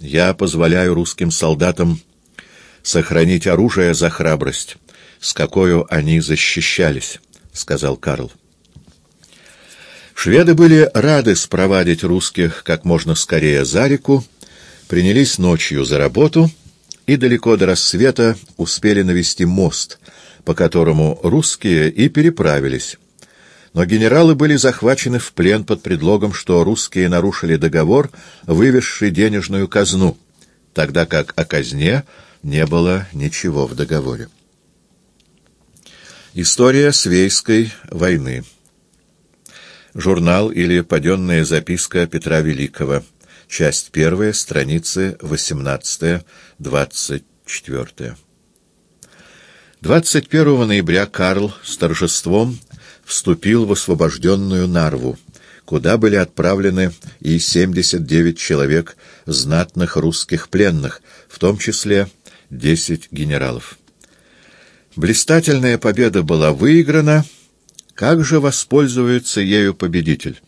Я позволяю русским солдатам сохранить оружие за храбрость, с какой они защищались, — сказал Карл. Шведы были рады спровадить русских как можно скорее за реку, принялись ночью за работу и далеко до рассвета успели навести мост, по которому русские и переправились. Но генералы были захвачены в плен под предлогом, что русские нарушили договор, вывезший денежную казну, тогда как о казне не было ничего в договоре. История Свейской войны Журнал или паденная записка Петра Великого. Часть первая, страницы 18-24. 21 ноября Карл с торжеством вступил в освобожденную Нарву, куда были отправлены и 79 человек знатных русских пленных, в том числе 10 генералов. Блистательная победа была выиграна, как же воспользуется ею победитель?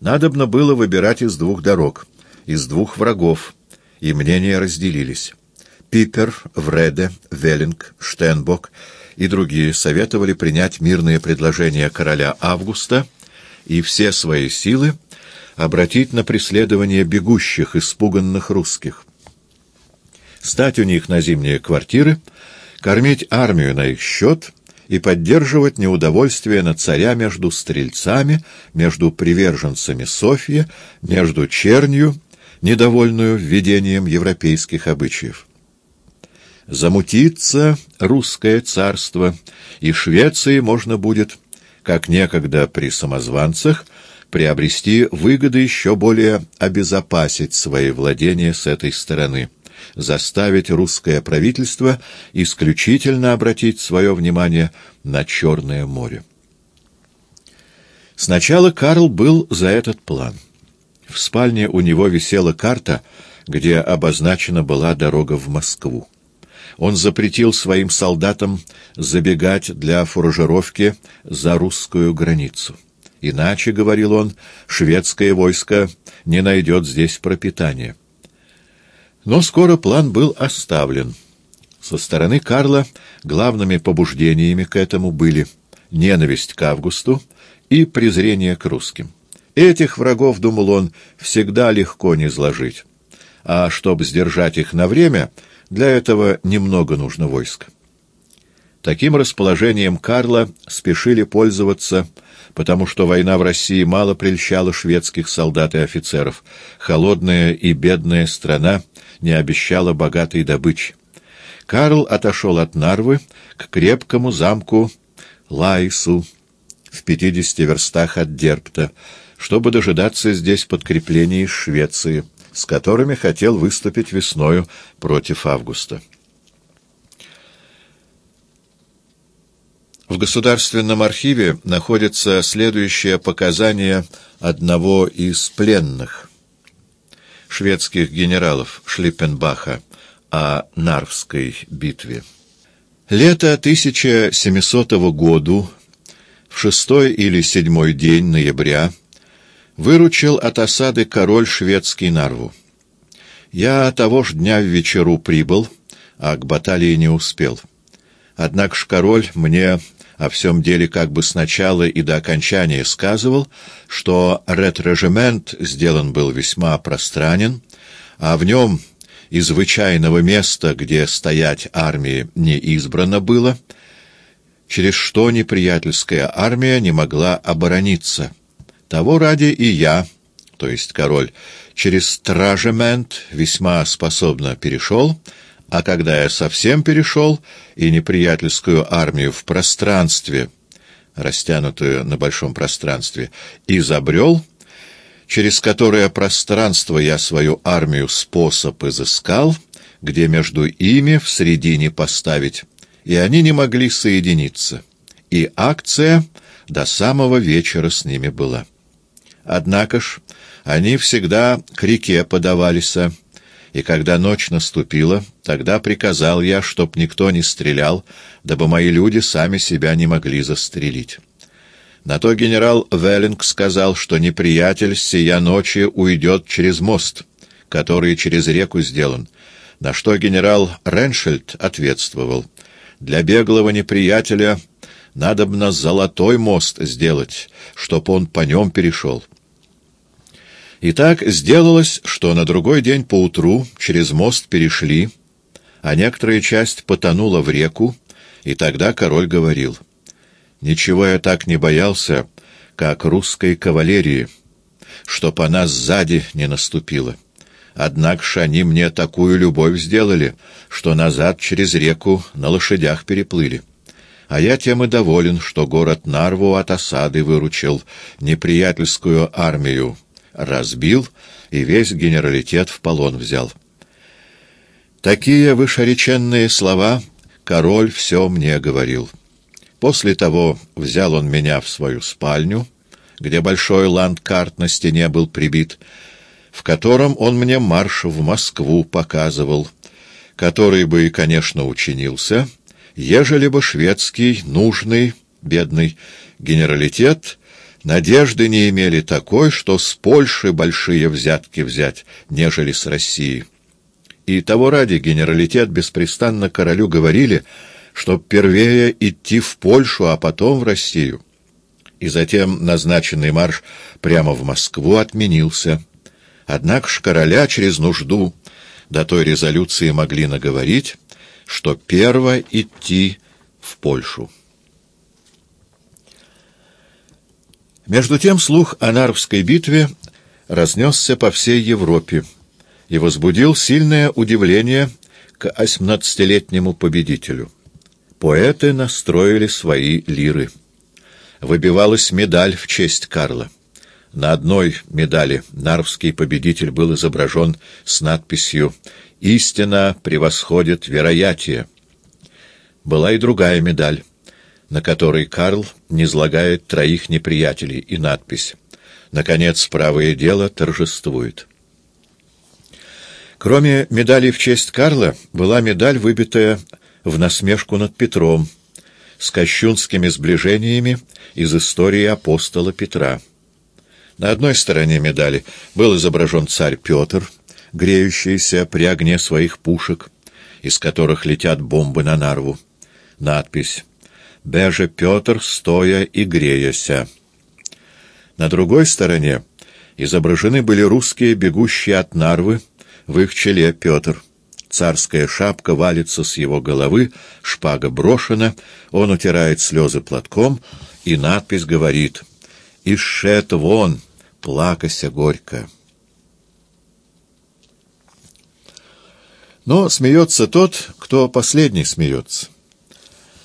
Надобно было выбирать из двух дорог, из двух врагов, и мнения разделились. Пипер, Вреде, Веллинг, Штенбок и другие советовали принять мирные предложения короля Августа и все свои силы обратить на преследование бегущих, испуганных русских. Стать у них на зимние квартиры, кормить армию на их счет и поддерживать неудовольствие на царя между стрельцами, между приверженцами Софьи, между чернью, недовольную введением европейских обычаев. Замутиться русское царство, и Швеции можно будет, как некогда при самозванцах, приобрести выгоды еще более обезопасить свои владения с этой стороны заставить русское правительство исключительно обратить свое внимание на Черное море. Сначала Карл был за этот план. В спальне у него висела карта, где обозначена была дорога в Москву. Он запретил своим солдатам забегать для фуражировки за русскую границу. Иначе, — говорил он, — шведское войско не найдет здесь пропитания. Но скоро план был оставлен. Со стороны Карла главными побуждениями к этому были ненависть к Августу и презрение к русским. Этих врагов, думал он, всегда легко не сложить. А чтобы сдержать их на время, для этого немного нужно войск. Таким расположением Карла спешили пользоваться потому что война в России мало прельщала шведских солдат и офицеров. Холодная и бедная страна не обещала богатой добычи. Карл отошел от Нарвы к крепкому замку Лайсу в пятидесяти верстах от Дерпта, чтобы дожидаться здесь подкреплений из Швеции, с которыми хотел выступить весною против Августа. В Государственном архиве находится следующее показание одного из пленных шведских генералов Шлиппенбаха о Нарвской битве. Лето 1700 года, в шестой или седьмой день ноября, выручил от осады король шведский Нарву. Я того ж дня в вечеру прибыл, а к баталии не успел. Однако ж король мне о всем деле как бы сначала и до окончания сказывал, что ретражемент сделан был весьма пространен, а в нем из звычайного места, где стоять армии не избрано было, через что неприятельская армия не могла оборониться. Того ради и я, то есть король, через стражемент весьма способно перешел, а когда я совсем перешел и неприятельскую армию в пространстве, растянутую на большом пространстве, изобрел, через которое пространство я свою армию способ изыскал, где между ими в середине поставить, и они не могли соединиться, и акция до самого вечера с ними была. Однако ж они всегда к реке подавались, и когда ночь наступила, тогда приказал я, чтоб никто не стрелял, дабы мои люди сами себя не могли застрелить. На то генерал Веллинг сказал, что неприятель сия ночи уйдет через мост, который через реку сделан, на что генерал Реншельд ответствовал. «Для беглого неприятеля надобно золотой мост сделать, чтоб он по нем перешел». И так сделалось, что на другой день поутру через мост перешли, а некоторая часть потонула в реку, и тогда король говорил, «Ничего я так не боялся, как русской кавалерии, чтоб она сзади не наступила. Однако ж они мне такую любовь сделали, что назад через реку на лошадях переплыли. А я тем и доволен, что город Нарву от осады выручил, неприятельскую армию разбил и весь генералитет в полон взял. Такие вышереченные слова король все мне говорил. После того взял он меня в свою спальню, где большой ландкарт на стене был прибит, в котором он мне марш в Москву показывал, который бы и, конечно, учинился, ежели бы шведский, нужный, бедный генералитет надежды не имели такой, что с Польши большие взятки взять, нежели с России. И того ради генералитет беспрестанно королю говорили, чтоб первее идти в Польшу, а потом в Россию. И затем назначенный марш прямо в Москву отменился. Однако ж короля через нужду до той резолюции могли наговорить, что перво идти в Польшу. Между тем слух о Нарвской битве разнесся по всей Европе и возбудил сильное удивление к осьмнадцатилетнему победителю. Поэты настроили свои лиры. Выбивалась медаль в честь Карла. На одной медали нарвский победитель был изображен с надписью «Истина превосходит вероятие». Была и другая медаль, на которой Карл низлагает троих неприятелей, и надпись «Наконец, правое дело торжествует». Кроме медали в честь Карла, была медаль, выбитая в насмешку над Петром, с кощунскими сближениями из истории апостола Петра. На одной стороне медали был изображен царь Петр, греющийся при огне своих пушек, из которых летят бомбы на Нарву. Надпись «Беже Петр, стоя и греяся». На другой стороне изображены были русские, бегущие от Нарвы, в их челе Петр. Царская шапка валится с его головы, шпага брошена, он утирает слезы платком, и надпись говорит «Ишет вон, плакася горько». Но смеется тот, кто последний смеется.